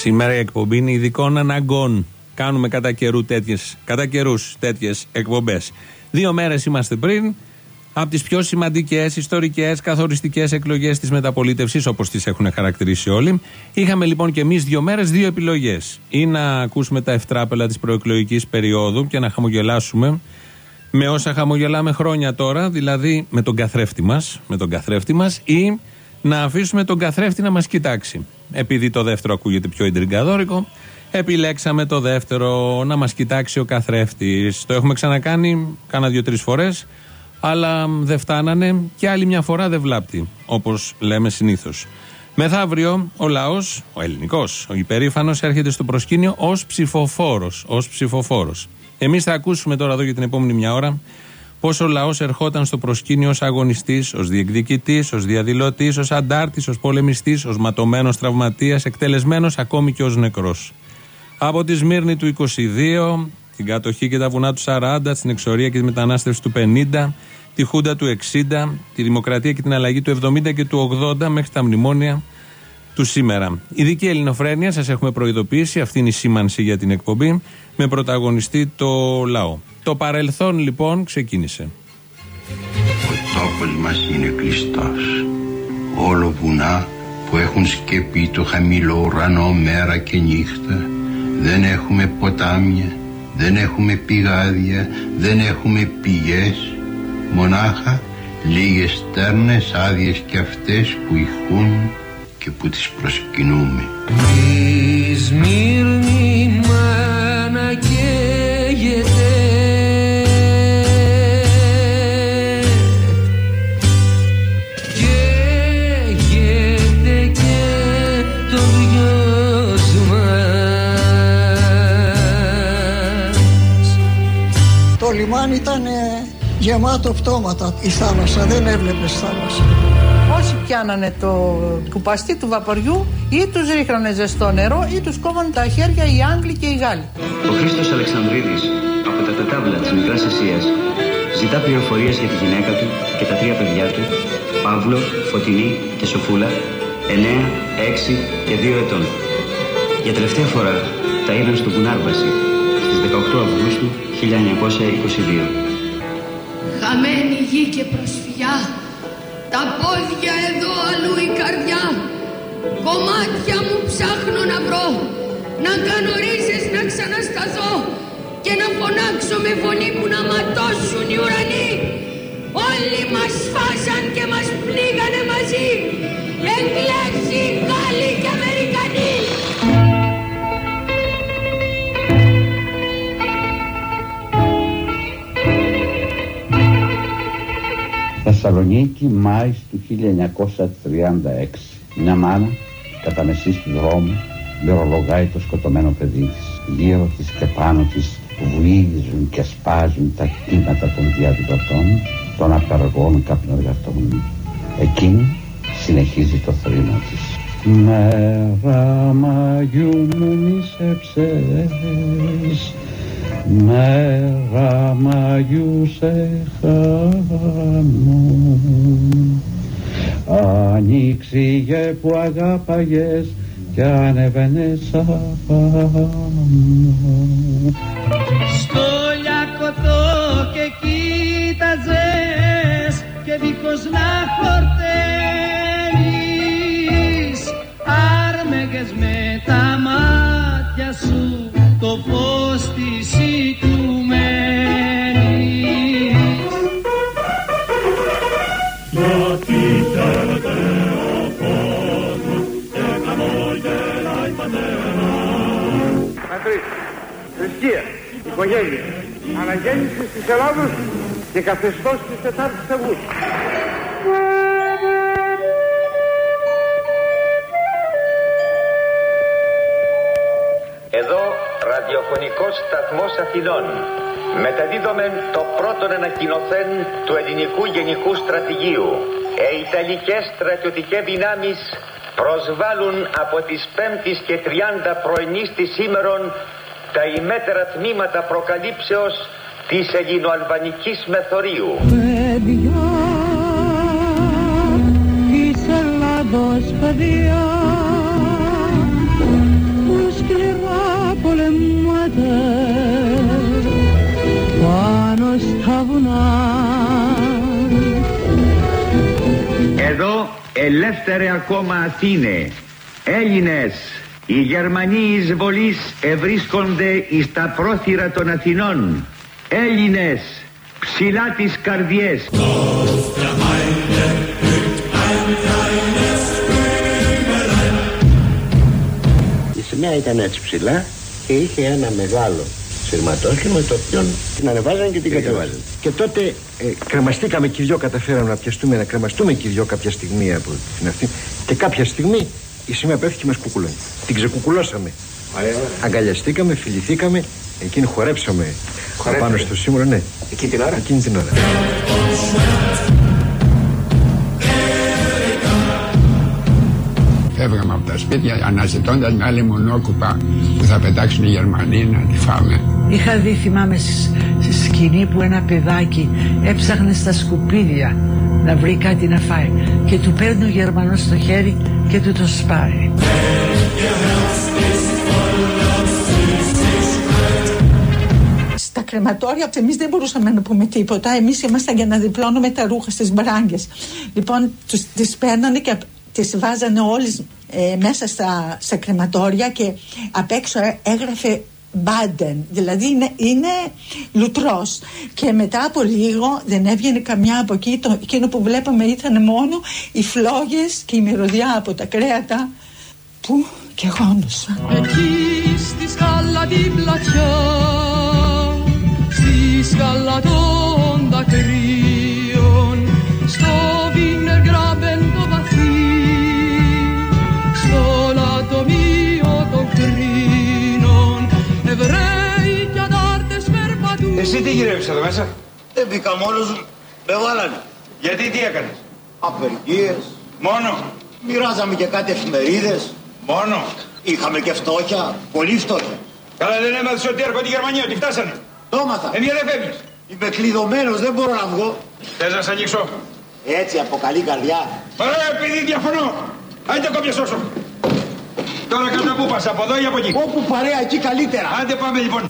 Σήμερα η εκπομπή είναι ειδικών αναγκών. Κάνουμε κατά καιρού τέτοιες, κατά καιρούς τέτοιες εκπομπές. Δύο μέρες είμαστε πριν από τις πιο σημαντικές ιστορικές καθοριστικές εκλογές της μεταπολίτευσης όπως τις έχουν χαρακτηρίσει όλοι. Είχαμε λοιπόν και εμείς δύο μέρες δύο επιλογές. Ή να ακούσουμε τα ευτράπελα της προεκλογικής περίοδου και να χαμογελάσουμε με όσα χαμογελάμε χρόνια τώρα, δηλαδή με τον καθρέφτη μας, με τον καθρέφτη μας ή να αφήσουμε τον καθρέφτη να μας κοιτάξει. Επειδή το δεύτερο ακούγεται πιο εντριγκαδόρικο, επιλέξαμε το δεύτερο να μας κοιτάξει ο καθρέφτης. Το έχουμε ξανακάνει κάνα δύο-τρεις φορές, αλλά δεν φτάνανε και άλλη μια φορά δεν βλάπτει, όπως λέμε συνήθως. Μεθαύριο ο λαός, ο ελληνικός, ο υπερήφανος έρχεται στο προσκήνιο ως ψηφοφόρος, ως ψηφοφόρος. Εμείς θα ακούσουμε τώρα εδώ για την επόμενη μια ώρα πώ ο λαός ερχόταν στο προσκήνιο ως αγωνιστής, ως διεκδικητής, ως διαδηλωτής, ως αντάρτης, ως πολεμιστής, ως ματωμένος τραυματίας, εκτελεσμένος ακόμη και ως νεκρός. Από τη Σμύρνη του 22, την κατοχή και τα βουνά του 40, την εξορία και τη μετανάστευση του 50, τη Χούντα του 60, τη Δημοκρατία και την αλλαγή του 70 και του 80 μέχρι τα μνημόνια του σήμερα. Ειδική ελληνοφρένεια, σας έχουμε προειδοποιήσει, αυτή είναι η σήμανση για την εκπομπή, με πρωταγωνιστή το λαό. Το παρελθόν λοιπόν ξεκίνησε. Ο τόπος μας είναι κλειστός. Όλο βουνά που έχουν σκεπεί το χαμηλό ουρανό μέρα και νύχτα. Δεν έχουμε ποτάμια, δεν έχουμε πηγάδια, δεν έχουμε πηγές. Μονάχα λίγες στέρνες άδειες και αυτές που ηχούν και που τις προσκυνούμε. Λιμάνι ήταν γεμάτο πτώματα η θάλασσα, δεν έβλεπες θάλασσα. Όσοι πιάνανε το κουπαστί του βαποριού ή τους ρίχνανε ζεστό νερό ή τους κόβανε τα χέρια οι Άγγλοι και οι Γάλλοι. Ο Χρήστος Αλεξανδρίδης από τα τετάβλα της Μικράς Ασίας ζητά πληροφορίες για τη γυναίκα του και τα τρία παιδιά του Παύλο, Φωτεινή και Σοφούλα 9, 6 και 2 ετών. Για τελευταία φορά τα είδαν στο Βουνάρβαση στις 18 Αυγούστου 1922. Χαμένη γη και προσφυγιά, τα πόδια εδώ αλλού η καρδιά, κομμάτια μου ψάχνω να βρω, να κάνω ρίζες να ξανασταθώ και να φωνάξω με φωνή που να ματώσουν οι ουρανοί. Όλοι μας φάσαν και μας πνίγανε μαζί, Εγγλέζοι, Γάλλοι και Αμερικανοί. Θεσσαλονίκη, Μάη του 1936. Μια μάνα, κατά μεσής του δρόμου, λερολογάει το σκοτωμένο παιδί της. Γύρω της και πάνω της βουίζουν και σπάζουν τα κύματα των διαδηλωτών, των απεργών κάποιων εργατών. Εκείνη συνεχίζει το θρήνο της. Μέρα Μαγιού μου μισεψες Μέρα Μαγιούς σε χάνω Ανοίξιγε που αγάπαγες κι ανεβαίνες απάνω Στο λιακωτό και κοίταζες και δίχως να χορταίνεις. Άρμεγες με τα μάτια σου το φως της οικουμένης Γιατί θέλετε ο κόσμος και χαμόγελάει πατέρα Πατρίς, θρησκεία, οικογένεια, αναγέννηση της Ελλάδος και καθεστώς της Τετάρτης Αυγούστου. Ραδιοφωνικός σταθμός Αθηνών. Μεταδίδομεν το πρώτον ανακοινωθέν του ελληνικού γενικού στρατηγίου. Ε, Ιταλικές στρατιωτικές δυνάμεις προσβάλλουν από τις 5 και 30 πρωινής της σήμερον τα ημέτερα τμήματα προκαλύψεως της ελληνοαλβανικής μεθορίου. Παιδιά της Ελλάδος παιδιά πάνω στα. Εδώ ελεύθερε ακόμα Αθήνε. Έλληνες, οι Γερμανοί εισβολείς ευρίσκονται στα τα πρόθυρα των Αθηνών. Έλληνες, ψηλά τις καρδιές. Η σημαία ήταν έτσι ψηλά και είχε ένα μεγάλο σειρματόσχημα το οποίο την ανεβάζαν και την κατεβάζαν. Και τότε ε, κρεμαστήκαμε και οι δυο, καταφέραμε να πιαστούμε, να κρεμαστούμε και οι δυο κάποια στιγμή από την αυτή. Και κάποια στιγμή η σημαία πέφτει και μας κουκουλώνει. Την ξεκουκουλώσαμε. Αγκαλιαστήκαμε, φιληθήκαμε, εκείνη χορέψαμε Χορέψατε. πάνω στο σύμβολο, ναι. Εκείνη την ώρα. Εκείνη την ώρα. Φεύγαμε από τα σπίτια αναζητώντας μια λιμονόκουπα που θα πετάξουν οι Γερμανοί να τη φάμε. Είχα δει, θυμάμαι, στη στη σκηνή που ένα παιδάκι έψαχνε στα σκουπίδια να βρει κάτι να φάει και του παίρνει ο Γερμανός στο χέρι και του το σπάει. Στα κρεματόρια εμείς δεν μπορούσαμε να πούμε τίποτα. Εμείς ήμασταν για να διπλώνουμε τα ρούχα στις μπράγκες. Λοιπόν, τις παίρνανε και τις βάζανε όλες μέσα στα, στα κρεματόρια και απ' έξω ε, έγραφε Μπάντεν, δηλαδή είναι, είναι λουτρός. Και μετά από λίγο δεν έβγαινε καμιά από εκεί. Το, εκείνο που βλέπαμε ήταν μόνο οι φλόγες και η μυρωδιά από τα κρέατα. Που και γόνουσα Εκεί στη σκάλα την πλατιά Στη σκάλα των δακρύων Εσύ τι γυρεύεις εδώ μέσα; Δεν μπήκα μόνος μου. Με βάλανε. Γιατί τι έκανες; Απεργίες. Μόνο. Μοιράζαμε και κάτι εφημερίδες. Μόνο. Είχαμε και φτώχεια. Πολύ φτώχεια. Καλά δεν έμαθες ότι έρχονται οι Γερμανοί, ότι φτάσανε. Το έμαθα. Ε, γιατί δεν φεύγεις. Είμαι κλειδωμένος, δεν μπορώ να βγω. Θες να σ' ανοίξω; Έτσι από καλή καρδιά. Ωραία, επειδή διαφωνώ. Άντε κόμπια σώσο. Τώρα κατά πού πας, από εδώ ή από εκεί. Όπου παρέα, εκεί καλύτερα. Άντε πάμε λοιπόν.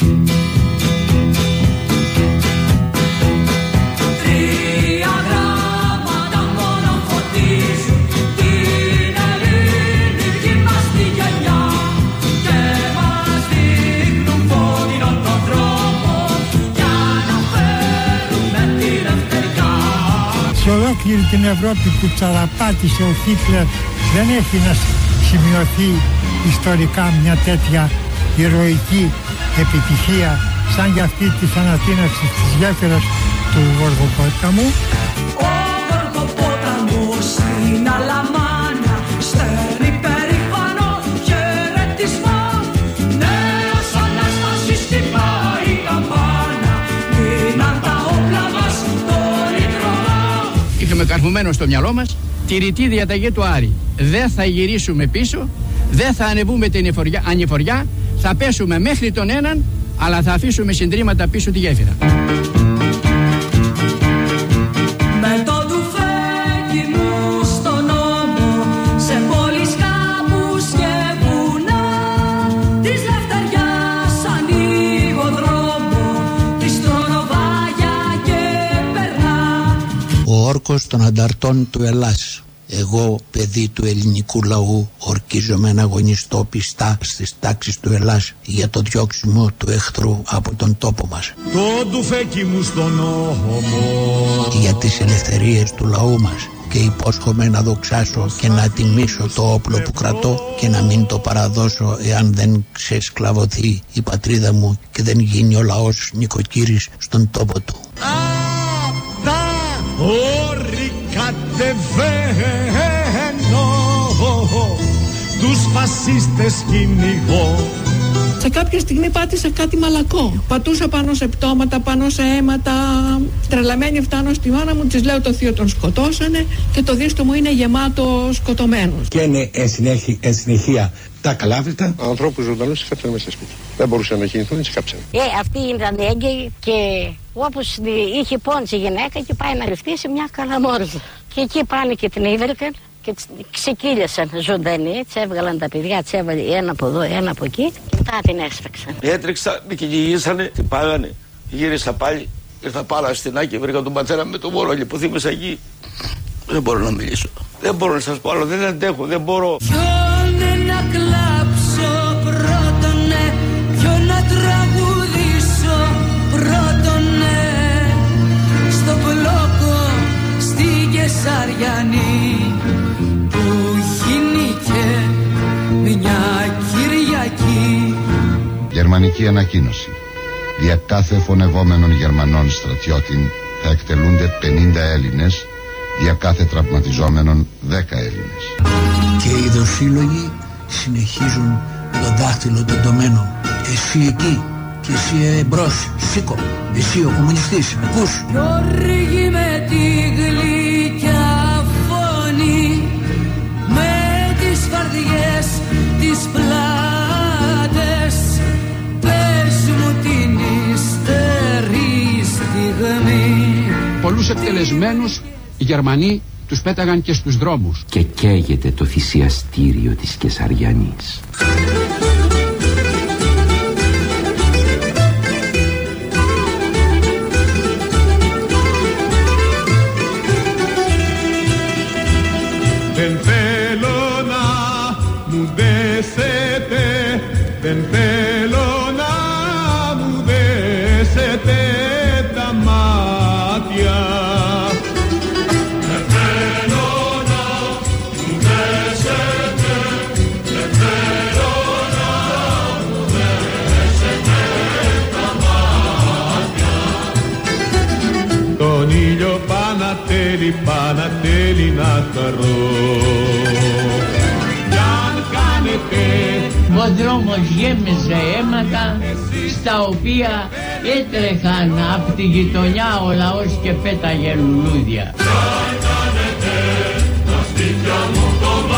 Ολόκληρη την Ευρώπη που τσαραπάτησε ο Χίτλερ δεν έχει να σημειωθεί ιστορικά μια τέτοια ηρωική επιτυχία σαν για αυτή της ανατείναξης της γέφυρας του Γοργοπόταμου. Ο Γοργοπόταμος στην καρφωμένο στο μυαλό μας τη ρητή διαταγή του Άρη. Δεν θα γυρίσουμε πίσω, δεν θα ανεβούμε την εφοριά- ανηφοριά, θα πέσουμε μέχρι τον έναν, αλλά θα αφήσουμε συντρίμματα πίσω τη γέφυρα. Ο όρκος των ανταρτών του Ελλάς. Εγώ, παιδί του ελληνικού λαού, ορκίζομαι να αγωνιστώ πιστά στις τάξεις του Ελλάς για το διώξιμο του εχθρού από τον τόπο μας. Το ντουφέκι μου στον νόμο Για τις ελευθερίες του λαού μας και υπόσχομαι να δοξάσω και να τιμήσω το όπλο που κρατώ και να μην το παραδώσω εάν δεν ξεσκλαβωθεί η πατρίδα μου και δεν γίνει ο λαός νοικοκύρης στον τόπο του. Τα όρη κατεβαίνω Τους φασίστες κυνηγώ Σε κάποια στιγμή πάτησα κάτι μαλακό. Πατούσα πάνω σε πτώματα, πάνω σε αίματα. Τρελαμένη φτάνω στη μάνα μου, της λέω το θείο τον σκοτώσανε και το δίστο μου είναι γεμάτο σκοτωμένος. Και είναι εν, συνέχεια, εν συνεχεία τα καλάβρητα. Ανθρώπου ζωντανού είχαν μέσα στο σπίτι. Δεν μπορούσαν να κινηθούν, τι κάψαν. Ε, αυτή ήταν έγκαιη και όπως είχε πόντσι η γυναίκα και πάει να ρυθμίσει μια καλαμόρζα. Και εκεί πάνε και την είδρυκαν και τις ξεκύλιασαν ζωντανή, τσι έβγαλαν τα παιδιά, τσι έβαλε ένα από εδώ, ένα από εκεί και μετά την έσφαξαν. Έτρεξα, με κυνηγήσανε, την πάγανε. Γύρισα πάλι, ήρθα πάρα στην Άκη, βρήκα τον πατέρα με τον μωρόλι που θύμισα εκεί. Δεν μπορώ να μιλήσω. Δεν μπορώ να σας πω άλλο. Δεν αντέχω. Δεν μπορώ. Κεσαριανή Που γίνηκε μια Κυριακή Γερμανική ανακοίνωση. Δια κάθε φωνευόμενων Γερμανών στρατιώτην θα εκτελούνται 50 Έλληνες, δια κάθε τραυματιζόμενων 10 Έλληνες. Και οι δοσύλλογοι συνεχίζουν με το δάχτυλο το τομένο. Εσύ εκεί και εσύ εμπρός, σήκω. Εσύ ο κομμουνιστής, με ακούς. Γιώργη με Πολλούς εκτελεσμένους οι Γερμανοί τους πέταγαν και στους δρόμους. και καίγεται το θυσιαστήριο της Κεσαριανής. Δεν θέλω να μου χαρώ. Κι αν κάνετε Ο δρόμος γέμιζε αίματα στα οποία έτρεχαν από τη γειτονιά ο λαός και πέταγε λουλούδια. τα σπίτια μου κομμάτια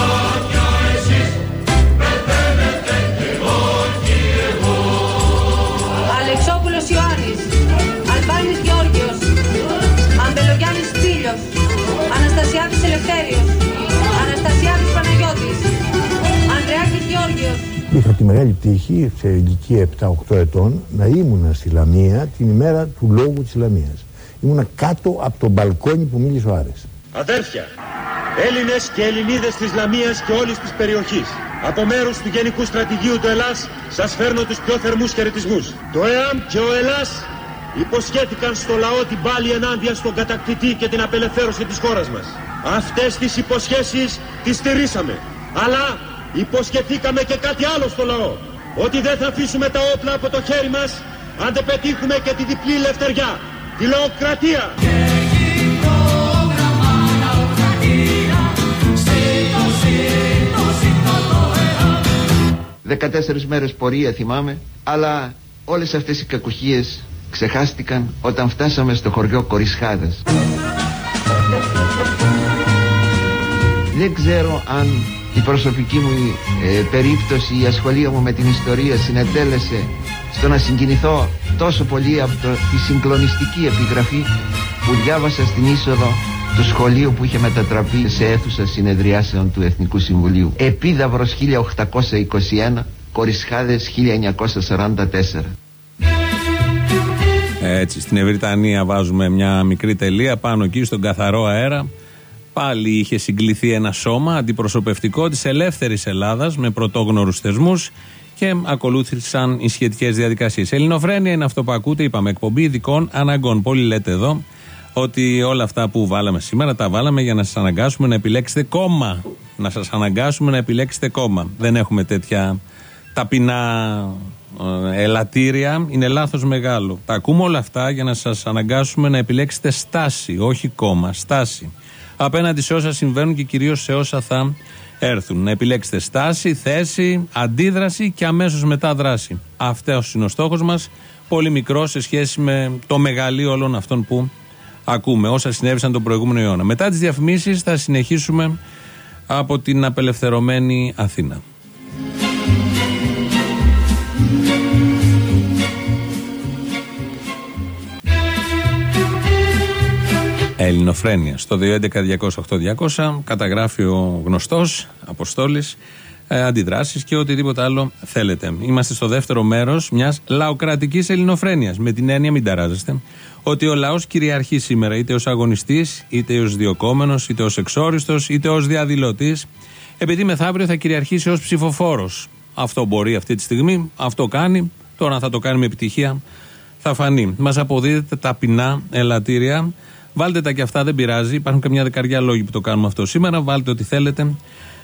Γεώργιος. Είχα τη μεγάλη τύχη σε ηλικία 7-8 ετών να ήμουνα στη Λαμία την ημέρα του λόγου της Λαμίας. Ήμουνα κάτω από το μπαλκόνι που μίλησε ο Άρης. Αδέρφια, Έλληνες και Ελληνίδες της Λαμίας και όλης της περιοχής, από μέρους του Γενικού Στρατηγίου του Ελλάς, σας φέρνω τους πιο θερμούς χαιρετισμούς. Το ΕΑΜ και ο Ελλάς υποσχέθηκαν στο λαό την πάλη ενάντια στον κατακτητή και την απελευθέρωση της χώρας μας. Αυτές τις υποσχέσεις τις στηρίσαμε. Αλλά υποσχεθήκαμε και κάτι άλλο στο λαό. Ότι δεν θα αφήσουμε τα όπλα από το χέρι μας αν δεν πετύχουμε και τη διπλή ελευθεριά. Τη λαοκρατία. 14 μέρες πορεία θυμάμαι αλλά όλες αυτές οι κακουχίες ξεχάστηκαν όταν φτάσαμε στο χωριό Κορισχάδας δεν ξέρω αν η προσωπική μου ε, περίπτωση η ασχολία μου με την ιστορία συνετέλεσε στο να συγκινηθώ τόσο πολύ από το, τη συγκλονιστική επιγραφή που διάβασα στην είσοδο του σχολείου που είχε μετατραπεί σε αίθουσα συνεδριάσεων του Εθνικού Συμβουλίου. Επίδαυρος 1821, Κορισχάδες 1944. Έτσι, στην Ευρυτανία βάζουμε μια μικρή τελεία πάνω εκεί στον καθαρό αέρα. Πάλι είχε συγκληθεί ένα σώμα αντιπροσωπευτικό της ελεύθερης Ελλάδας με πρωτόγνωρους θεσμούς και ακολούθησαν οι σχετικές διαδικασίες. Ελληνοφρένεια είναι αυτό που ακούτε, είπαμε, εκπομπή ειδικών αναγκών. Πολλοί λέτε εδώ ότι όλα αυτά που βάλαμε σήμερα τα βάλαμε για να σας αναγκάσουμε να επιλέξετε κόμμα. Να σας αναγκάσουμε να επιλέξετε κόμμα. Δεν έχουμε τέτοια ταπεινά ε, ελαττήρια. Είναι λάθος μεγάλο. Τα ακούμε όλα αυτά για να σας αναγκάσουμε να επιλέξετε στάση, όχι κόμμα. Στάση. Απέναντι σε όσα συμβαίνουν και κυρίως σε όσα θα έρθουν. Να επιλέξετε στάση, θέση, αντίδραση και αμέσως μετά δράση. Αυτός είναι ο στόχος μας. Πολύ μικρό σε σχέση με το μεγαλείο όλων αυτών που ακούμε, όσα συνέβησαν τον προηγούμενο αιώνα. Μετά τις διαφημίσεις θα συνεχίσουμε από την απελευθερωμένη Αθήνα. Ελληνοφρένεια. Στο 211-208-200 καταγράφει ο γνωστός Αποστόλης ε, αντιδράσεις και οτιδήποτε άλλο θέλετε. Είμαστε στο δεύτερο μέρος μιας λαοκρατικής ελληνοφρένειας. Με την έννοια, μην ταράζεστε, ότι ο λαός κυριαρχεί σήμερα είτε ως αγωνιστής, είτε ως διοκόμενο, είτε ως εξόριστος, είτε ως διαδηλωτής, επειδή μεθαύριο θα κυριαρχήσει ως ψηφοφόρος. Αυτό μπορεί αυτή τη στιγμή, αυτό κάνει. Τώρα, αν θα το κάνει με επιτυχία, θα φανεί. Μας αποδίδετε ταπεινά ελαττήρια. Βάλτε τα και αυτά, δεν πειράζει. Υπάρχουν καμιά δεκαριά λόγοι που το κάνουμε αυτό σήμερα. Βάλτε ό,τι θέλετε.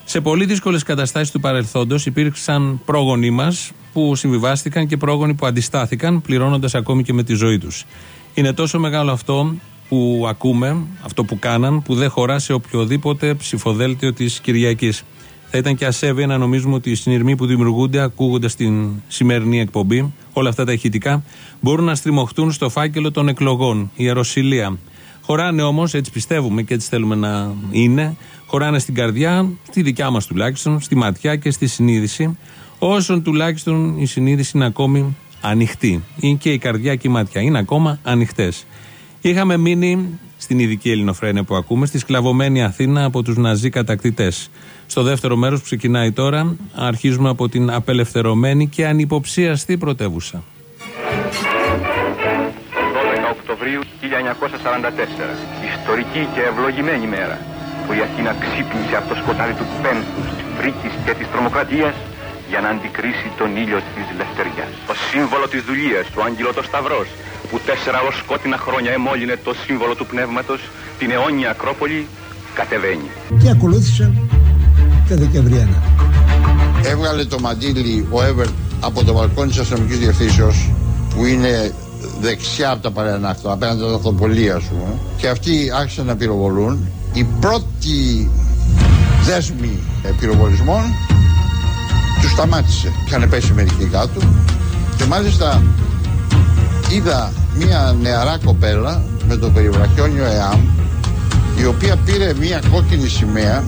Σε πολύ δύσκολες καταστάσεις του παρελθόντος υπήρξαν πρόγονοί μας που συμβιβάστηκαν και πρόγονοι που αντιστάθηκαν, πληρώνοντας ακόμη και με τη ζωή τους. Είναι τόσο μεγάλο αυτό που ακούμε, αυτό που κάναν, που δεν χωρά σε οποιοδήποτε ψηφοδέλτιο της Κυριακής. Θα ήταν και ασέβεια να νομίζουμε ότι οι συνειρμοί που δημιουργούνται ακούγοντας την σημερινή εκπομπή, όλα αυτά τα ηχητικά, μπορούν να στριμωχτούν στο φάκελο των εκλογών, η αεροσυλία. Χωράνε όμως, έτσι πιστεύουμε και έτσι θέλουμε να είναι, χωράνε στην καρδιά, στη δικιά μας τουλάχιστον, στη ματιά και στη συνείδηση, όσων τουλάχιστον η συνείδηση είναι ακόμη ανοιχτή. Είναι και η καρδιά και η ματιά είναι ακόμα ανοιχτές. Είχαμε μείνει στην ειδική ελληνοφρένεια που ακούμε, στη σκλαβωμένη Αθήνα από τους Ναζί κατακτητές. Στο δεύτερο μέρος που ξεκινάει τώρα, αρχίζουμε από την απελευθερωμένη και ανυποψίαστη πρωτεύουσα. 12 Οκτωβρίου 1944. Ιστορική και ευλογημένη μέρα που η Αθήνα ξύπνησε από το σκοτάδι του πένθους, της φρίκης και της τρομοκρατίας για να αντικρίσει τον ήλιο της λευτεριάς. Το σύμβολο της δουλείας, το άγγελο το σταυρός, που τέσσερα ως σκότεινα χρόνια εμόλυνε το σύμβολο του πνεύματος, την αιώνια Ακρόπολη, κατεβαίνει. Και ακολούθησαν τα Δεκεμβριανά. Έβγαλε το μαντίλι ο Εύερ από το μπαλκόνι της αστυνομικής διευθύνσεως που είναι δεξιά από τα παρενάκτο, απέναντι από τα αυτοπολία α πούμε. Και αυτοί άρχισαν να πυροβολούν. Η πρώτη δέσμη ε, πυροβολισμών τους σταμάτησε. Είχαν πέσει μερικοί κάτω. Και μάλιστα είδα μια νεαρά κοπέλα με το περιβραχιόνιο ΕΑΜ η οποία πήρε μια κόκκινη σημαία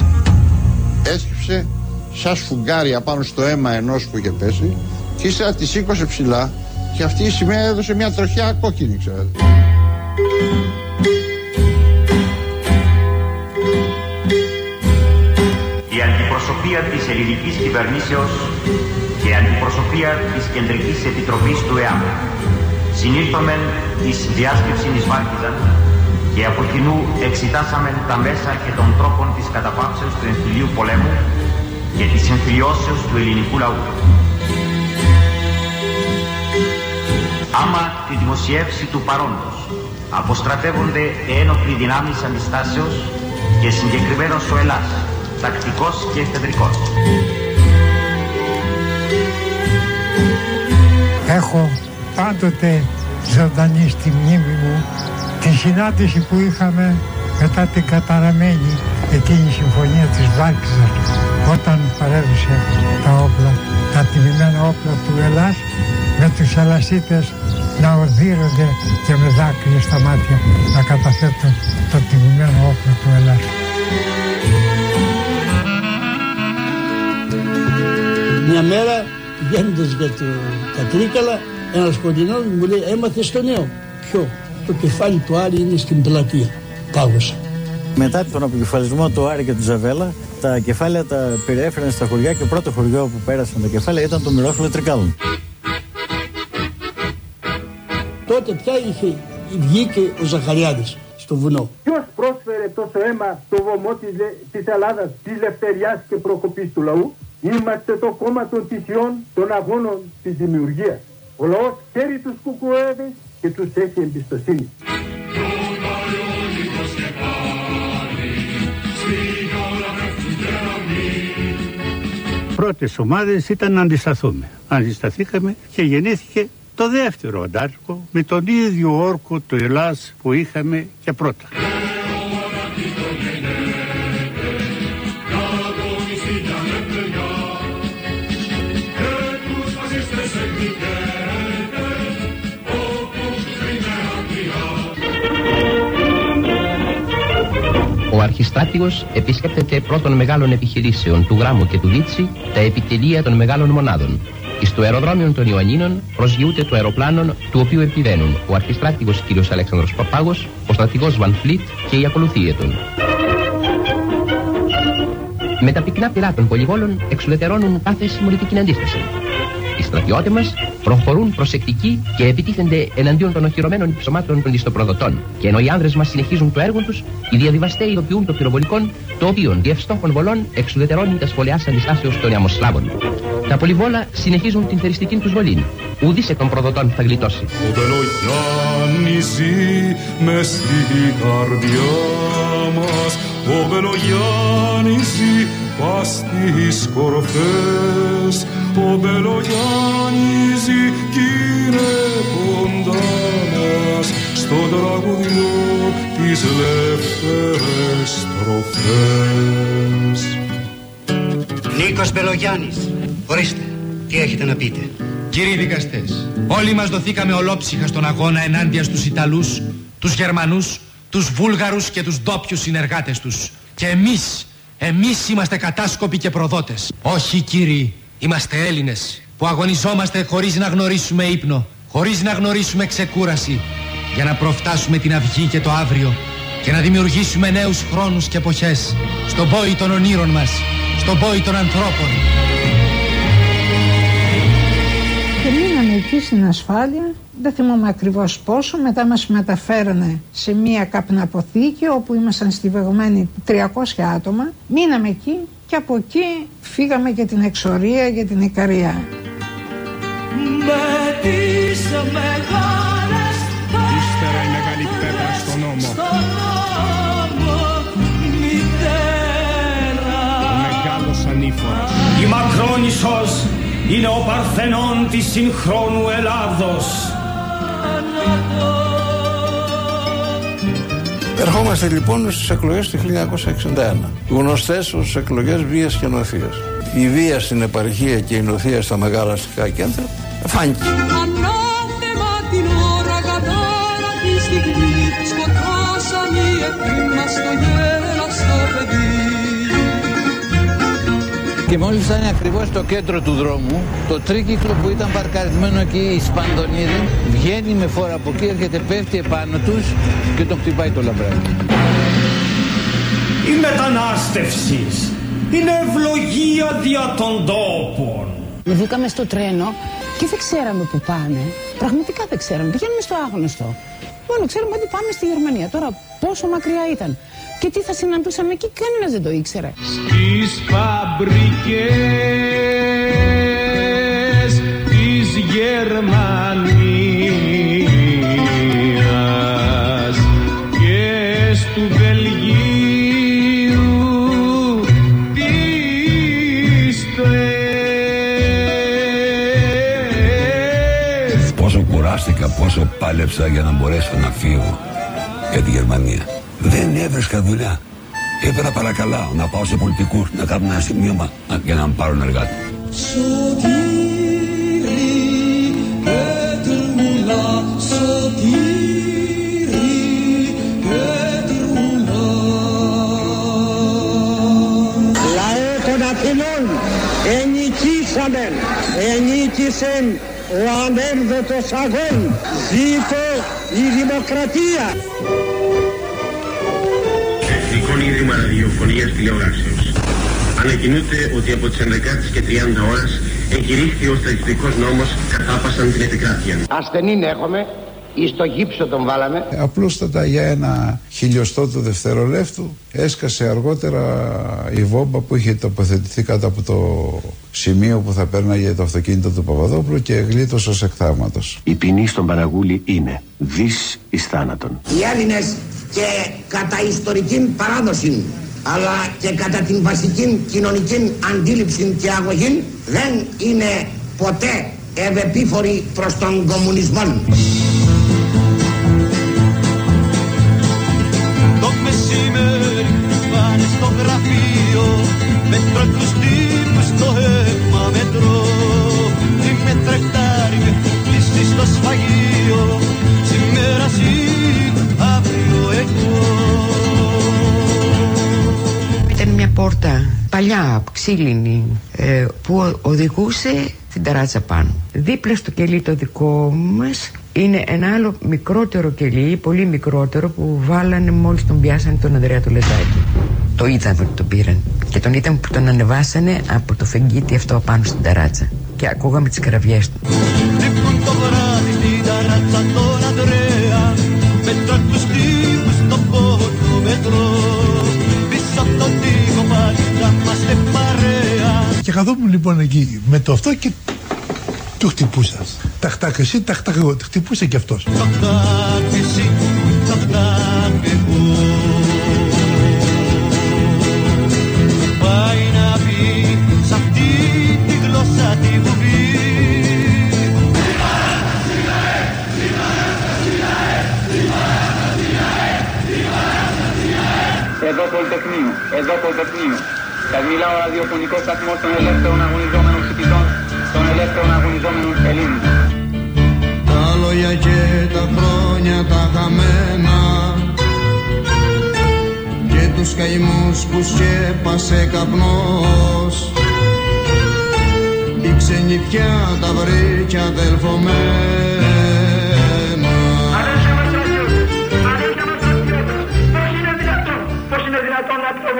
έσκυψε σαν σφουγγάρια πάνω στο αίμα ενός που είχε πέσει και ύστερα τη σήκωσε ψηλά και αυτή η σημαία έδωσε μια τροχιά κόκκινη ξέρετε. Η αντιπροσωπεία της ελληνικής κυβερνήσεως και η αντιπροσωπεία της Κεντρικής Επιτροπής του ΕΑΜ συνήλθομεν της διάσκεψης εις Βάρκιζαν και από κοινού εξετάσαμε τα μέσα και των τρόπων της καταπάψεως του εμφυλίου πολέμου και της εμφυλιώσεως του ελληνικού λαού. Άμα τη δημοσιεύση του παρόντος αποστρατεύονται ένοπλοι δυνάμεις αντιστάσεως και συγκεκριμένος ο Ελλάς, τακτικός και εφεδρικός. Έχω πάντοτε ζωντανή στη μνήμη μου τη συνάντηση που είχαμε μετά την καταραμένη εκείνη συμφωνία της Βάρκιζας όταν παρέδωσε τα όπλα, τα τιμημένα όπλα του Ελλάς με τους Ελλασίτες να οδύρονται και με δάκρυα στα μάτια να καταθέτουν το τιμημένο όπλο του Ελλάς. Μια μέρα βγαίνοντα για το, τα τρίκαλα, ένας σκοτεινό μου λέει: Έμαθες το νέο. Ποιο, το κεφάλι του Άρη είναι στην πλατεία. Πάγωσα. Μετά τον αποκεφαλισμό του Άρη και του Ζαβέλα, τα κεφάλαια τα περιέφεραν στα χωριά και το πρώτο χωριό που πέρασαν τα κεφάλαια ήταν το Μυρόφυλλο Τρικάλων. Τότε πια είχε βγήκε ο Ζαχαριάδης στο βουνό. Ποιος πρόσφερε τόσο αίμα στο βωμό της, λε- της Ελλάδας, της λευτεριάς και προκοπής του λαού; Είμαστε το κόμμα των θυσιών, των αγώνων της δημιουργίας. Ο λαός χαίρει τους κουκουέδες και τους έχει εμπιστοσύνη. πρώτες ομάδες ήταν να αντισταθούμε. Αντισταθήκαμε και γεννήθηκε το δεύτερο αντάρκο με τον ίδιο όρκο του Ελλάς που είχαμε και πρώτα. Ο αρχιστράτηγος επισκέπτεται πρώτων μεγάλων επιχειρήσεων του Γράμμου και του Λίτσι τα επιτελεία των μεγάλων μονάδων. Στο αεροδρόμιο των Ιωαννίνων προσγειούται το αεροπλάνο του οποίου επιβαίνουν ο αρχιστράτηγος κ. Αλέξανδρος Παπάγος, ο στρατηγός Βαν Φλίτ και η ακολουθία των. Με τα πυκνά πυρά των πολυβόλων εξουδετερώνουν κάθε συμμορητική αντίσταση. Οι στρατιώτες μας προχωρούν προσεκτικοί και επιτίθενται εναντίον των οχυρωμένων ψωμάτων των ιστοπροδοτών. Και ενώ οι άνδρες μας συνεχίζουν το έργο τους, οι διαδιβαστέ ειδοποιούν το πυροβολικών, το οποίο διευστόχων βολών εξουδετερώνει τα σχολιά αντιστάσεω των Ιαμοσλάβων. Τα πολυβόλα συνεχίζουν την θεριστική τους βολή. Ουδής εκ των προδοτών θα γλιτώσει. Ο Μπελογιάννη ζει μες στην καρδιά μας Ο Μπελογιάννη ζει πας στις κορφές Ο Μπελογιάννη ζει κι είναι κοντά μας Στο τραγουδιό τις λεύθερες στροφές Νίκος Μπελογιάννης, ορίστε, τι έχετε να πείτε; Κύριοι δικαστές, όλοι μας δοθήκαμε ολόψυχα στον αγώνα ενάντια στους Ιταλούς, τους Γερμανούς, τους Βούλγαρους και τους ντόπιους συνεργάτες τους. Και εμείς, εμείς είμαστε κατάσκοποι και προδότες. Όχι κύριοι, είμαστε Έλληνες που αγωνιζόμαστε χωρίς να γνωρίσουμε ύπνο, χωρίς να γνωρίσουμε ξεκούραση, για να προφτάσουμε την αυγή και το αύριο και να δημιουργήσουμε νέους χρόνους και εποχές στον πόη των ονείρων μας, στον πόη των ανθρώπων. Και μείναμε εκεί στην ασφάλεια, δεν θυμάμαι ακριβώς πόσο, μετά μας μεταφέρανε σε μία καπναποθήκη όπου ήμασταν στιβεγμένοι 300 άτομα. Μείναμε εκεί και από εκεί φύγαμε για την εξορία, για την Ικαρία. Με τις μεγάλες Ύστερα η μεγάλη πέτρα στον νόμο. στον νόμο μητέρα Ο μεγάλος ανήφορος. Η Μακρόνισσος είναι ο Παρθενών της συγχρόνου Ελλάδος. Ερχόμαστε λοιπόν στις εκλογές του 1961. Γνωστές ως εκλογές βίας και νοθείας. Η βία στην επαρχία και η νοθεία στα μεγάλα αστικά κέντρα φάνηκε. Ανάθεμα την ώρα κατάρα της στιγμή σκοτώσαν οι εχθροί μας το γέλαστο παιδί Και μόλις ήταν ακριβώς στο κέντρο του δρόμου, το τρίκυκλο που ήταν παρκαρισμένο εκεί, η Σπαντονίδη, βγαίνει με φόρα από εκεί, έρχεται, πέφτει επάνω τους και τον χτυπάει το λαμπράκι. Η μετανάστευση είναι ευλογία δια των τόπων. Βγήκαμε στο τρένο και δεν ξέραμε που πάμε. Πραγματικά δεν ξέραμε. Πηγαίνουμε στο άγνωστο. Μόνο ξέρουμε ότι πάμε στη Γερμανία. Τώρα πόσο μακριά ήταν. Και τι θα συναντούσαμε εκεί, κανένας δεν το ήξερε. Στις φαμπρικές της Γερμανίας και στου Βελγίου πίστες Πόσο κουράστηκα, πόσο πάλεψα για να μπορέσω να φύγω για τη Γερμανία. Δεν έβρισκα δουλειά. Έφερα παρακαλάω να πάω σε πολιτικούς, να κάνουν ένα σημείωμα να- για να με πάρουν εργάτη. Σωτήρι Πετρούλα Σωτήρι Πετρούλα Λαέ των Αθηνών, ενικήσαμε, ενίκησεν ο ανέρδοτος αγών. Ζήτω η δημοκρατία. Ραδιοφωνίας Τηλεοράσεως. Ανακοινούται ότι από τις 11 και 30 ώρες εγκηρύχθη ο στατιστικός νόμος κατάπασαν την επικράτεια. Ασθενήν έχουμε, εις το γύψο τον βάλαμε. Απλούστατα για ένα χιλιοστό του δευτερολέπτου έσκασε αργότερα η βόμβα που είχε τοποθετηθεί κάτω από το σημείο που θα πέρναγε το αυτοκίνητο του Παπαδόπουλου και γλίτωσε ως εκθάματος. Η ποινή στον Παναγούλη είναι δις εις θάνατον. Οι Έλληνες και κατά ιστορική παράδοση αλλά και κατά την βασική κοινωνική αντίληψη και αγωγή δεν είναι ποτέ ευεπίφοροι προς τον κομμουνισμό. Το μεσημέρι πάνε στο γραφείο Μέτρο τους τύπους στο αίμα μετρώ Τι με τρεκτάρει με κλείσει στο σφαγείο μια πόρτα παλιά, ξύλινη, ε, που ο- οδηγούσε την ταράτσα πάνω. Δίπλα στο κελί το δικό μας είναι ένα άλλο μικρότερο κελί, πολύ μικρότερο, που βάλανε μόλις τον πιάσανε τον Ανδρέα του Λετάκη. Το είδαμε ότι τον πήραν. Και τον είδαμε που τον ανεβάσανε από το φεγγίτι αυτό πάνω στην ταράτσα. Και ακούγαμε τις κραυγές του. Και καθόμουν λοιπόν εκεί με το αυτό και του χτυπούσα. Ταχτάκ εσύ, ταχτάκ εγώ. Του χτυπούσε και αυτός. Ταχτάκ εσύ, ταχτάκ εγώ Πάει να πει σ' αυτή τη γλώσσα τη βουβή Εδώ Πολυτεχνείο, εδώ Πολυτεχνείο. Σας μιλάω ο ραδιοφωνικός σταθμός των ελεύθερων αγωνιζόμενων φοιτητών, των ελεύθερων αγωνιζόμενων Ελλήνων. Τα λόγια και τα χρόνια τα χαμένα και τους καημούς που σκέπασε καπνός η ξενιτιά τα βρήκε αδελφομένα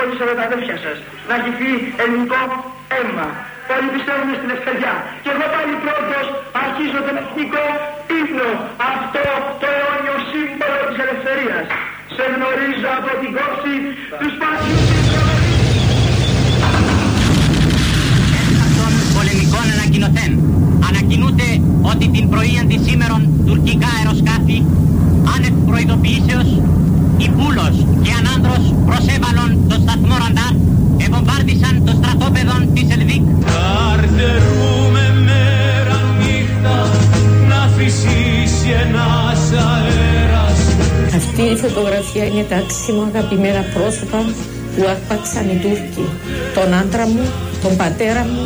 δυνατόν να πυροβολήσετε τα αδέρφια σας, να έχει φύγει ελληνικό αίμα. Όλοι πιστεύουν στην ελευθεριά. Και εγώ πάλι πρώτος αρχίζω τον εθνικό ύμνο, αυτό το αιώνιο σύμβολο της ελευθερίας. Σε γνωρίζω από την κόψη του σπάσιου των πολεμικών ανακοινωθέν. Ανακοινούνται ότι την πρωία της σήμερον τουρκικά αεροσκάφη άνευ προειδοποιήσεως η Πούλος και Ανάνδρος προσέβαλον το σταθμό Ραντάρ ευομβάρδισαν το στρατόπεδο της Ελβίκ. Καρτερούμε μέρα νύχτα να φυσήσει ένας αέρας Αυτή η φωτογραφία είναι τα άξιμα αγαπημένα πρόσωπα που άρπαξαν οι Τούρκοι. Τον άντρα μου, τον πατέρα μου,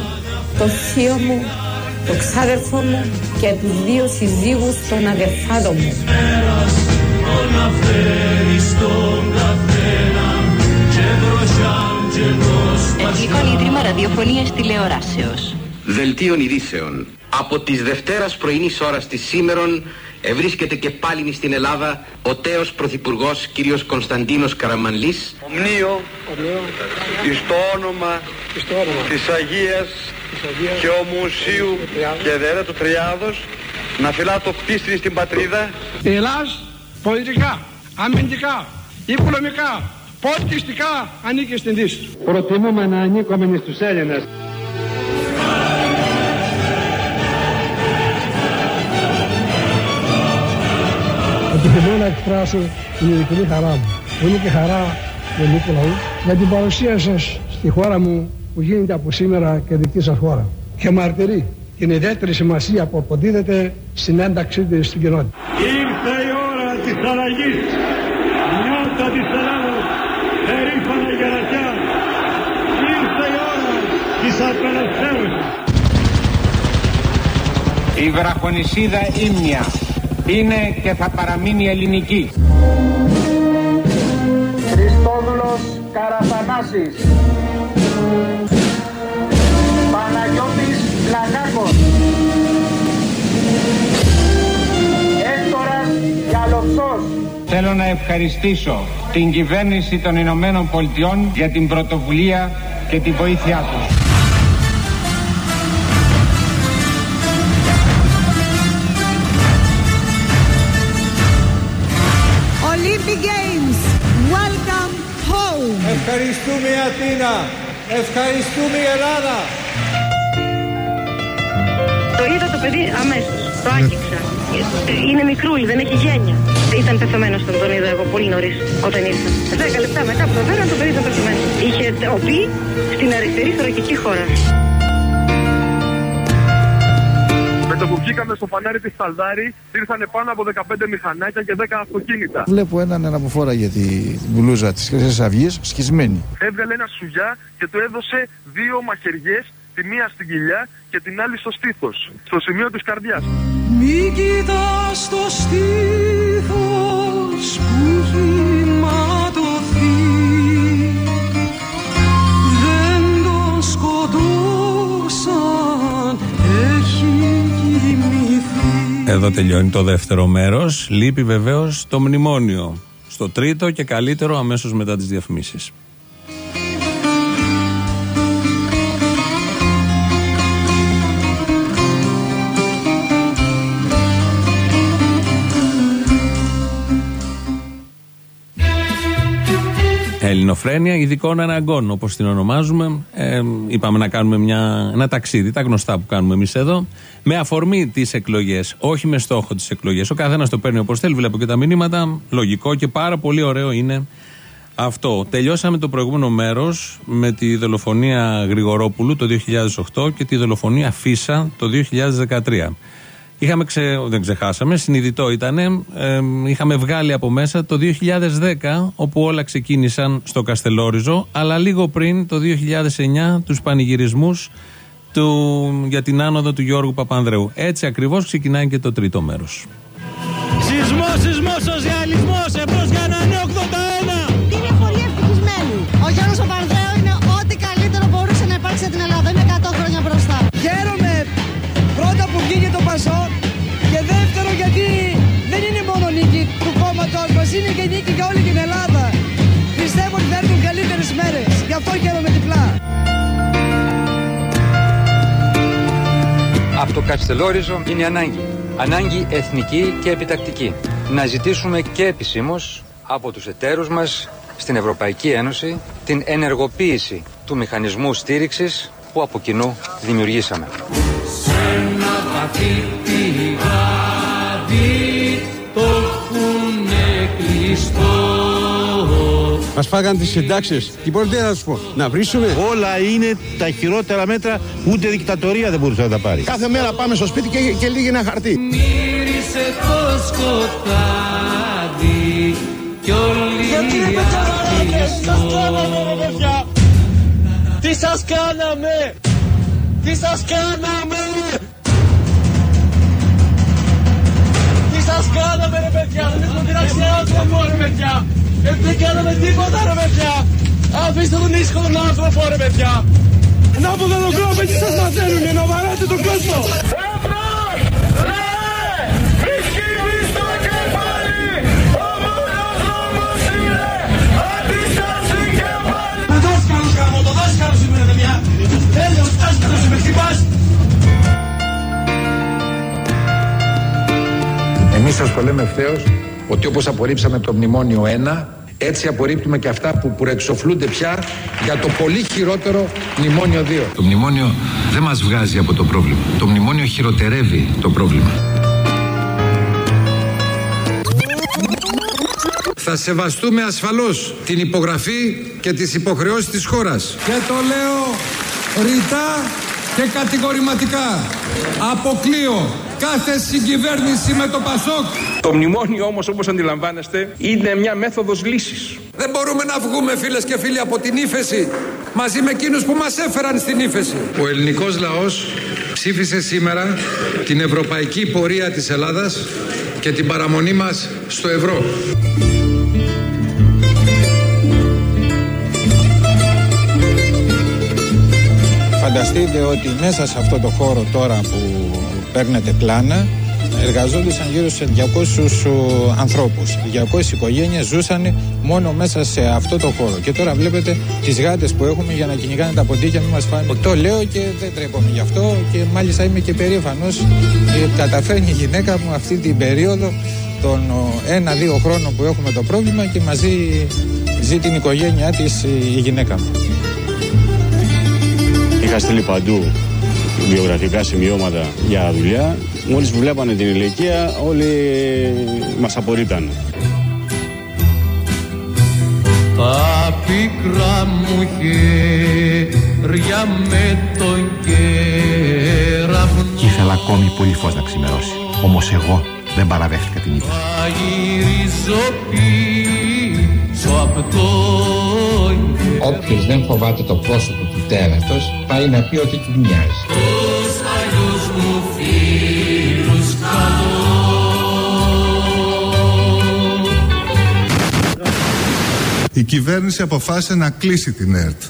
τον θείο μου, τον ξάδερφο μου και τους δύο συζύγους των αδερφάδων μου. Να φέρει στον καθένα και μπροστά και μπροστά Εθνικό Ίδρυμα Ραδιοφωνίας Τηλεοράσεως. Δελτίων ειδήσεων. Από τις Δευτέρας πρωινής ώρας της σήμερον ευρίσκεται και πάλι στην Ελλάδα ο τέος Πρωθυπουργός κ. Κωνσταντίνος Καραμανλής Ομνίο εις το όνομα της Αγίας και Ομουσίου και Δέρα του Τριάδος να φυλά το πίστη στην πατρίδα Η Ελλάς πολιτικά, αμυντικά, οικονομικά, πολιτιστικά ανήκει στην Δύση. Προτιμούμε να ανήκουμε στους Έλληνες. Επιθυμώ να εκφράσω την ειλικρινή χαρά μου, που είναι και χαρά του ελληνικού λαού, για την παρουσία σας στη χώρα μου που γίνεται από σήμερα και δική σας χώρα. Και μαρτυρεί την ιδιαίτερη σημασία που αποδίδεται στην ένταξή της στην κοινότητα. Ήρθε η ώρα της αλλαγής νιώτα της Ελλάδος περήφανα γερατιά Ήρθε η ώρα της απελευθέρωσης. Η βραχονισίδα ύμνια είναι και θα παραμείνει ελληνική. Χριστόδουλος Καραθανάσης. Παναγιώτης Πλακάκος Θέλω να ευχαριστήσω την κυβέρνηση των Ηνωμένων Πολιτειών για την πρωτοβουλία και την βοήθειά τους. Olympic Games, welcome home. Ευχαριστούμε η Αθήνα, ευχαριστούμε η Ελλάδα. Το είδα το παιδί αμέσως, το άγγιξα. Είναι μικρούλι, δεν έχει γένεια. Ήταν πεθαμένος όταν τον είδα εγώ πολύ νωρίς όταν ήρθα. Δέκα λεπτά μετά που το φέραν το παιδί ήταν πεθαμένος. Είχε οπεί στην αριστερή θωρακική χώρα. Με το που βγήκαμε στο φανάρι της Σαλδάρη ήρθαν πάνω από 15 μηχανάκια και 10 αυτοκίνητα. Βλέπω έναν να μου φοράγε τη μπλούζα της Χρυσής Αυγής σκισμένη. Έβγαλε ένα σουγιά και του έδωσε δύο μαχαιριές, τη μία στην κοιλιά και την άλλη στο στήθος, στο σημείο της καρδιάς. Μην κοιτάς το στήθος που έχει ματωθεί Δεν τον σκοτώσαν, έχει κοιμηθεί Εδώ τελειώνει το δεύτερο μέρος. Λείπει βεβαίως το μνημόνιο. Στο τρίτο και καλύτερο αμέσως μετά τις διαφημίσεις. Ελληνοφρένεια ειδικών αναγκών, όπως την ονομάζουμε. Ε, είπαμε να κάνουμε μια, ένα ταξίδι, τα γνωστά που κάνουμε εμείς εδώ, με αφορμή τις εκλογές, όχι με στόχο τις εκλογές. Ο καθένας το παίρνει όπως θέλει, βλέπω και τα μηνύματα. Λογικό και πάρα πολύ ωραίο είναι αυτό. Τελειώσαμε το προηγούμενο μέρος με τη δολοφονία Γρηγορόπουλου το 2008 και τη δολοφονία Φίσα το 2013. Είχαμε ξε... Δεν ξεχάσαμε, συνειδητό ήταν. είχαμε βγάλει από μέσα το 2010, όπου όλα ξεκίνησαν στο Καστελόριζο, αλλά λίγο πριν το 2009 τους πανηγυρισμούς του, για την άνοδο του Γιώργου Παπανδρέου. Έτσι ακριβώς ξεκινάει και το τρίτο μέρος. Σεισμός, σεισμός, σοσιαλισμός, εμπρός για που βγήκε το Πασό και δεύτερο γιατί δεν είναι μόνο νίκη του κόμματος μας, είναι και νίκη για όλη την Ελλάδα. Πιστεύω ότι θα έρθουν καλύτερες μέρες. Γι' αυτό χαίρομαι διπλά. Από το Καστελόριζο είναι ανάγκη. Ανάγκη εθνική και επιτακτική. Να ζητήσουμε και επισήμως από τους εταίρους μας στην Ευρωπαϊκή Ένωση την ενεργοποίηση του μηχανισμού στήριξης που από κοινού δημιουργήσαμε. Μας φάγαν τις συντάξεις. Τι μπορείτε να σου πω, να βρίσουμε. Όλα είναι τα χειρότερα μέτρα, ούτε δικτατορία δεν μπορούσε να τα πάρει. Κάθε μέρα πάμε στο σπίτι και, και λίγη ένα χαρτί. Μύρισε το σκοτάδι κι όλοι Γιατί ρε παιδιά τι σας κάναμε ρε παιδιά Τι σας κάναμε; Τι σας κάναμε; Σας κάναμε ρε παιδιά Δεν έχουμε πειράξει άνθρωπο ρε παιδιά δεν κάναμε τίποτα ρε παιδιά. Αφήστε τον ήσυχο τον άνθρωπο ρε παιδιά. Να από εδώ τον κόσμο τι σας μαθαίνουνε, να βαράτε τον κόσμο. Ο δάσκαλος γάμο, το δάσκαλος σήμερα παιδιά. Τέλειος δάσκαλος είμαι, χτυπάς. Εμείς σας το λέμε ευθέως ότι όπως απορρίψαμε το μνημόνιο 1 έτσι απορρίπτουμε και αυτά που προεξοφλούνται πια για το πολύ χειρότερο μνημόνιο 2. Το μνημόνιο δεν μας βγάζει από το πρόβλημα. Το μνημόνιο χειροτερεύει το πρόβλημα. Θα σεβαστούμε ασφαλώς την υπογραφή και τις υποχρεώσεις της χώρας. Και το λέω ρητά και κατηγορηματικά. Αποκλείω κάθε συγκυβέρνηση με το Πασόκ. Το μνημόνιο όμως όπως αντιλαμβάνεστε είναι μια μέθοδος λύσης. Δεν μπορούμε να βγούμε φίλες και φίλοι από την ύφεση μαζί με εκείνους που μας έφεραν στην ύφεση. Ο ελληνικός λαός ψήφισε σήμερα την ευρωπαϊκή πορεία της Ελλάδας και την παραμονή μας στο ευρώ. Φανταστείτε ότι μέσα σε αυτό το χώρο τώρα που παίρνετε πλάνα εργαζόντουσαν γύρω σε 200 ανθρώπους. 200 οικογένειες ζούσαν μόνο μέσα σε αυτό το χώρο. Και τώρα βλέπετε τις γάτες που έχουμε για να κυνηγάνε τα ποντίκια μην μας φάνε. Το λέω και δεν τρέπομαι γι' αυτό και μάλιστα είμαι και περήφανος. Και καταφέρνει η γυναίκα μου αυτή την περίοδο των ένα-δύο χρόνων που έχουμε το πρόβλημα και μαζί ζει την οικογένειά της η γυναίκα μου. Είχα στείλει παντού βιογραφικά σημειώματα για δουλειά. Μόλις που βλέπανε την ηλικία όλοι μας απορρίπτανε. Τα πίκρα μου χέρια με τον κεραυνό Κι ήθελα ακόμη πολύ φως να ξημερώσει. Όμως εγώ δεν παραδέχτηκα την ήττα. Γυρίζω πίσω απ' τον Όποιος δεν φοβάται το πρόσωπο του τέρατος πάει να πει ότι του μοιάζει. Τους παλιούς μου φίλους καλώ Η κυβέρνηση αποφάσισε να κλείσει την ΕΡΤ.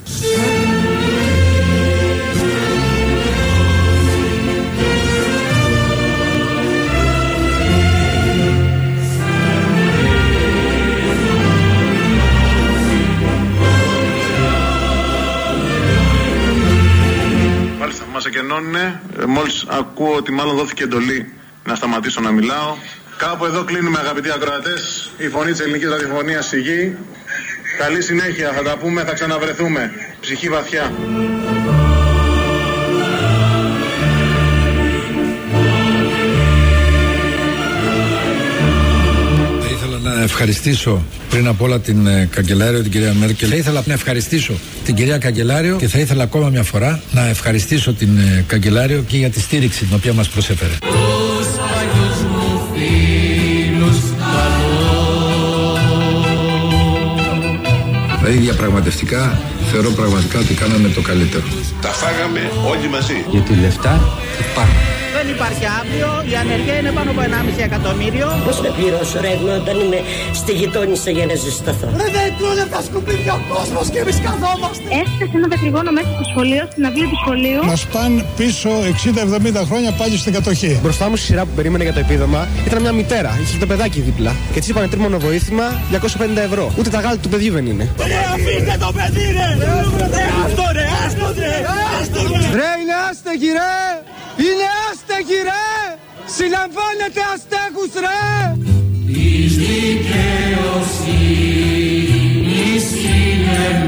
Μας εκενώνουνε. Ε, Μόλις ακούω ότι μάλλον δόθηκε εντολή να σταματήσω να μιλάω. Κάπου εδώ κλείνουμε αγαπητοί ακροατές. Η φωνή της ελληνικής ραδιοφωνίας στη γη. Καλή συνέχεια. Θα τα πούμε, θα ξαναβρεθούμε. Ψυχή βαθιά. Να ευχαριστήσω πριν απ' όλα την ε, καγκελάριο, την κυρία Μέρκελ. Θα ήθελα να ευχαριστήσω την κυρία καγκελάριο και θα ήθελα ακόμα μια φορά να ευχαριστήσω την ε, καγκελάριο και για τη στήριξη την οποία μας προσέφερε. Δηλαδή διαπραγματευτικά θεωρώ πραγματικά ότι κάναμε το καλύτερο. Τα φάγαμε όλοι μαζί. Γιατί λεφτά υπάρχουν. Δεν υπάρχει αύριο, η ανεργία είναι πάνω από 1,5 εκατομμύριο. Πώς να πληρώσω ρεύμα όταν είμαι στη γειτόνισσα για να ζεσταθώ; Δεν δεν τρώνε τα σκουπίδια ο κόσμος και εμείς καθόμαστε. Έφτασε ένα δακρυγόνο μέσα στο σχολείο, στην αυλή του σχολείου. Μας πάνε πίσω 60-70 χρόνια πάλι στην κατοχή. Μπροστά μου στη σειρά που περίμενε για το επίδομα ήταν μια μητέρα, είχε το παιδάκι δίπλα. Και της είπανε τρίμονο βοήθημα 250 ευρώ. Ούτε τα γάλα του παιδιού δεν είναι. Ρε αφήστε το παιδί ρε! Ρε αυτό ρε, άστο ρε! Άστο ρε! Ρε είναι άστεγοι ρε! Είναι άστεγοι ρε! Συλλαμβάνετε αστέγους ρε! Της δικαιοσύνης συνεννοείται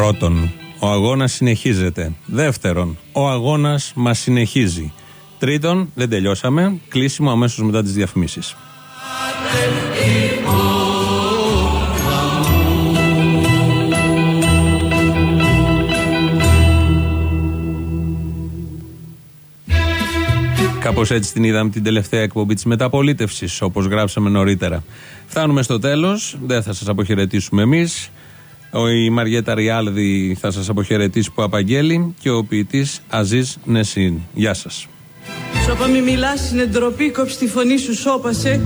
Πρώτον, ο αγώνας συνεχίζεται. Δεύτερον, ο αγώνας μας συνεχίζει. Τρίτον, δεν τελειώσαμε. Κλείσιμο αμέσως μετά τις διαφημίσεις. Κάπως έτσι την είδαμε την τελευταία εκπομπή της μεταπολίτευσης, όπως γράψαμε νωρίτερα. Φτάνουμε στο τέλος. Δεν θα σας αποχαιρετήσουμε εμείς. Η Μαριέτα Ριάλδη θα σας αποχαιρετήσει που απαγγέλει και ο ποιητής Αζής Νεσίν. Γεια σας. Σώπα μη μιλάς είναι ντροπή, κόψει τη φωνή σου σώπασε.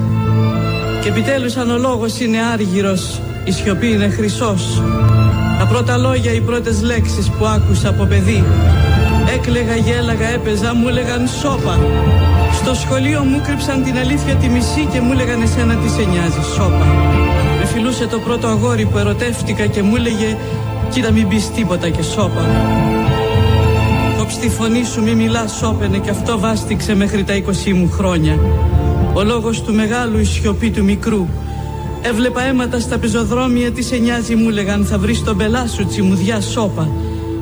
Και επιτέλους αν ο λόγος είναι άργυρος, η σιωπή είναι χρυσός. Τα πρώτα λόγια, οι πρώτες λέξεις που άκουσα από παιδί. Έκλεγα, γέλαγα, έπαιζα, μου έλεγαν σώπα. Στο σχολείο μου κρύψαν την αλήθεια τη μισή και μου έλεγαν εσένα τι σε νοιάζει, σώπα Με φιλούσε το πρώτο αγόρι που ερωτεύτηκα και μου έλεγε Κοίτα μην πεις τίποτα και σώπα Κόψ τη φωνή σου μη μιλάς σώπαινε και αυτό βάστηξε μέχρι τα 20 μου χρόνια. Ο λόγος του μεγάλου η σιωπή του μικρού. Έβλεπα αίματα στα πεζοδρόμια τι σε νοιάζει μου λέγαν θα βρεις τον πελά σου τσιμουδιά σώπα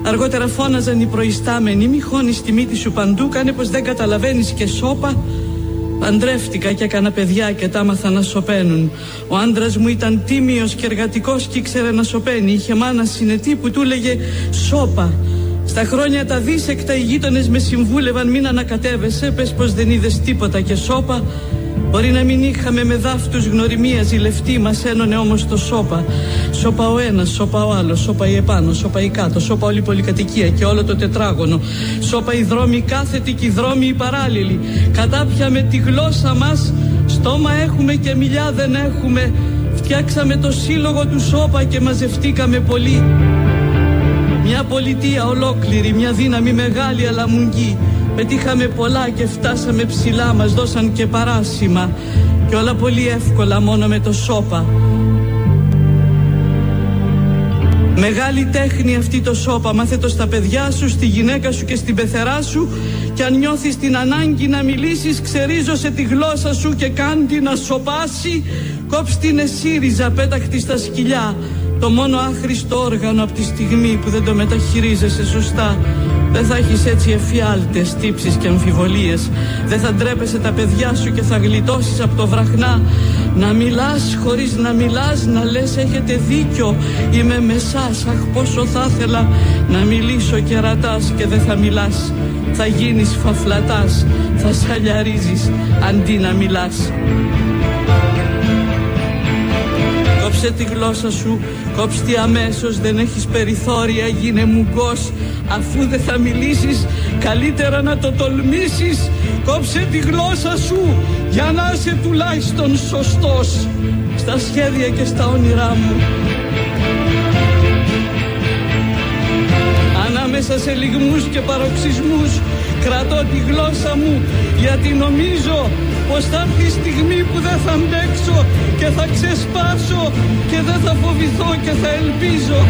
Αργότερα φώναζαν οι προϊστάμενοι μη χώνεις τη μύτη σου παντού κάνε πως δεν καταλαβαίνεις και σώπα Παντρεύτηκα και έκανα παιδιά και τα άμαθα να σωπαίνουν. Ο άντρας μου ήταν τίμιος και εργατικός και ήξερε να σωπαίνει. Είχε μάνα συνετή που του έλεγε Σώπα. Στα χρόνια τα δίσεκτα οι γείτονες με συμβούλευαν μην ανακατεύεσαι. Πες πως δεν είδες τίποτα και σώπα. Μπορεί να μην είχαμε με δάφτους γνωριμίας ζηλευτή, μας ένωνε όμως το σώπα. Σώπα ο ένας, σώπα ο άλλος, σώπα η επάνω, σώπα η κάτω, σώπα όλη η πολυκατοικία και όλο το τετράγωνο. Σώπα οι δρόμοι κάθετοι και οι δρόμοι οι παράλληλοι. Κατάπια με τη γλώσσα μας, στόμα έχουμε και μιλιά δεν έχουμε. Φτιάξαμε το σύλλογο του σώπα και μαζευτήκαμε πολύ. Μια πολιτεία ολόκληρη, μια δύναμη μεγάλη αλλά μουγγή. Πετύχαμε πολλά και φτάσαμε ψηλά, μας δώσαν και παράσημα. Και όλα πολύ εύκολα μόνο με το σώπα. Μεγάλη τέχνη αυτή το σώπα, μάθε το στα παιδιά σου, στη γυναίκα σου και στην πεθερά σου. Και αν νιώθεις την ανάγκη να μιλήσεις ξερίζωσε τη γλώσσα σου και κάντι να σοπάσει. Κόψ την εσύριζα πέταχτη στα σκυλιά. Το μόνο άχρηστο όργανο από τη στιγμή που δεν το μεταχειρίζεσαι σωστά δεν θα έχεις έτσι εφιάλτες, τύψεις και αμφιβολίες. Δεν θα ντρέπεσαι τα παιδιά σου και θα γλιτώσεις από το βραχνά. Να μιλάς χωρίς να μιλάς, να λες έχετε δίκιο. Είμαι με σας, αχ πόσο θα ήθελα να μιλήσω και ρατάς και δεν θα μιλάς. Θα γίνεις φαφλατάς, θα σαλιαρίζεις αντί να μιλάς. Κόψ Κόψε τη γλώσσα σου, κόψτε τη αμέσως, δεν έχεις περιθώρια, γίνε μουγκός. Αφού δεν θα μιλήσεις, καλύτερα να το τολμήσεις. Κόψε τη γλώσσα σου, για να είσαι τουλάχιστον σωστός Στα σχέδια και στα όνειρά μου. Ανάμεσα σε λιγμούς και παροξισμούς Κρατώ τη γλώσσα μου γιατί νομίζω πως θα έρθει η στιγμή που δεν θα αντέξω και θα ξεσπάσω και δεν θα φοβηθώ και θα ελπίζω.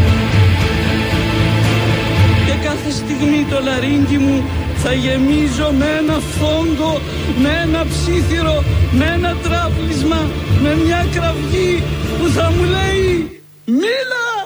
Και κάθε στιγμή το λαρίνκι μου θα γεμίζω με ένα φόγκο, με ένα ψήθυρο, με ένα τράπλισμα, με μια κραυγή που θα μου λέει «Μίλα!»